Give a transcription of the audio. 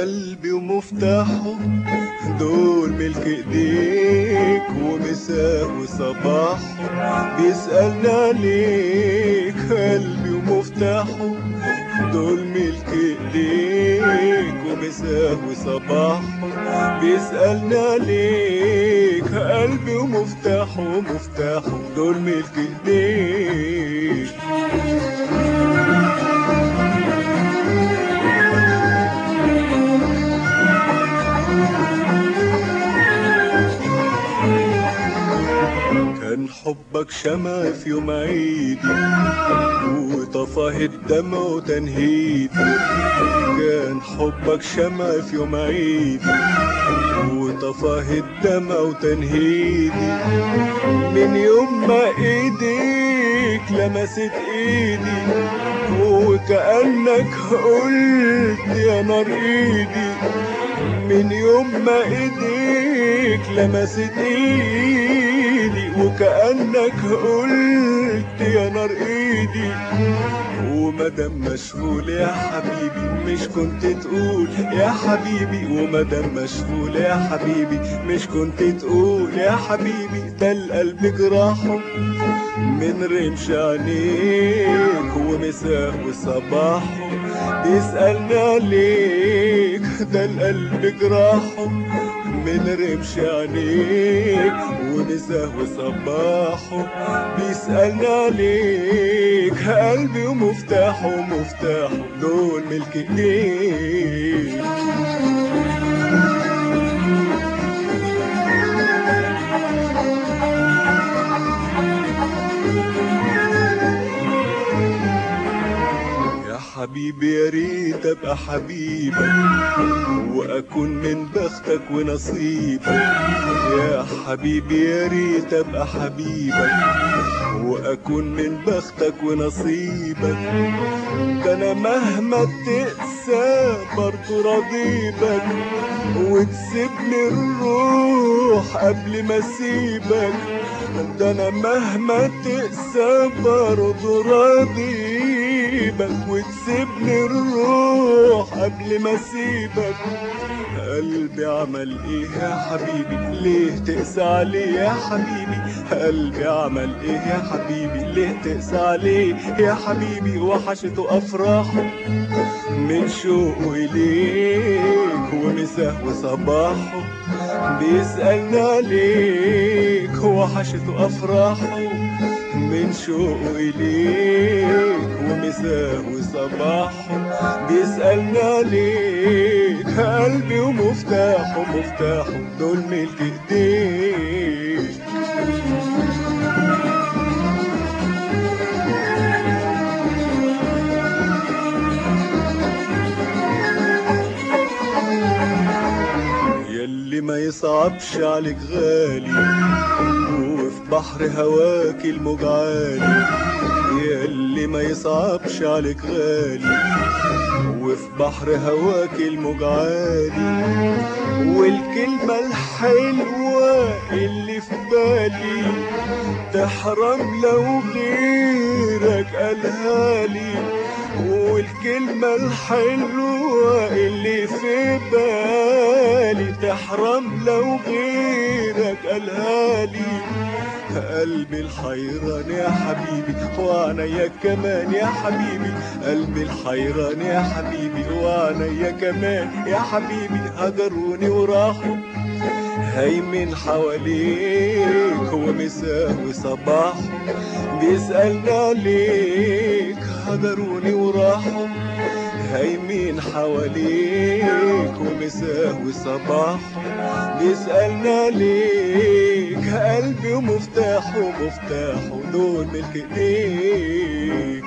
قلبي ومفتاحه دول ملك ايديك ومساء وصباحه بيسألنا ليك قلبي ومفتاحه دول ملك ايديك ومساه وصباحه بيسألنا عليك قلبي ومفتاحه ومفتاحه دول ملك ايديك شمع في يوم عيدي وطفاه الدمع وتنهيدي كان حبك شمع في يوم عيدي وطفاه الدمع وتنهيدي من يوم ما ايديك لمست ايدي وكأنك قلت يا نار ايدي. من يوم ما ايديك لمست ايدي. وكأنك قلت يا نار إيدي. ومدام مشغول يا حبيبي مش كنت تقول يا حبيبي. ومدام مشغول يا حبيبي مش كنت تقول يا حبيبي. ده القلب جراحه من رمش عينيك ومساه وصباحه. بيسألنا عليك ده القلب جراحه من رمش عينيك ومساه وصباحه بيسألنا عليك قلبي ومفتاحه ومفتاحه دول ملك ايديك حبيبي يا ريت أبقى حبيبك وأكون من بختك ونصيبك. يا حبيبي يا ريت أبقى حبيبك وأكون من بختك ونصيبك. ده أنا مهما تقسى برضه راضيبك وتسيبني الروح قبل ما أسيبك. ده أنا مهما تقسى برضه راضيبك وتسيبني الروح قبل ما أسيبك. قلبي عمل إيه يا حبيبي؟ ليه تقسى عليه يا حبيبي؟ قلبي عمل إيه يا حبيبي؟ ليه تقسى عليه يا حبيبي؟ وحشته أفراحه من شوقه إليك ومساه وصباحه بيسألنا عليك. وحشته أفراحه من شوقه إليك ومساه وصباحه بيسألنا عليك قلبي ومفتاحه مفتاحه دول ملك ايديك يلي ما يصعبش عليك غالي وفي بحر هواك الموج عالي يلي ما يصعبش عليك غالي. وفي بحر هواك الموج عالي. والكلمة الحلوة اللي في بالي تحرم لو غيرك قالها لي. والكلمة الحلوة اللي في بالي تحرم لو غيرك قالها لي. قلبي الحيران يا حبيبي وعنيا كمان يا حبيبي. قلبي الحيران يا حبيبي وعنيا كمان يا حبيبي. هجروني وراحوا هيمن حواليك ومساه وصباحه بيسألنا عليك هجروني وراحوا هيمين حواليك ومساه وصباحه بيسألنا عليك قلبي ومفتاحه مفتاحه دول ملك إيديك.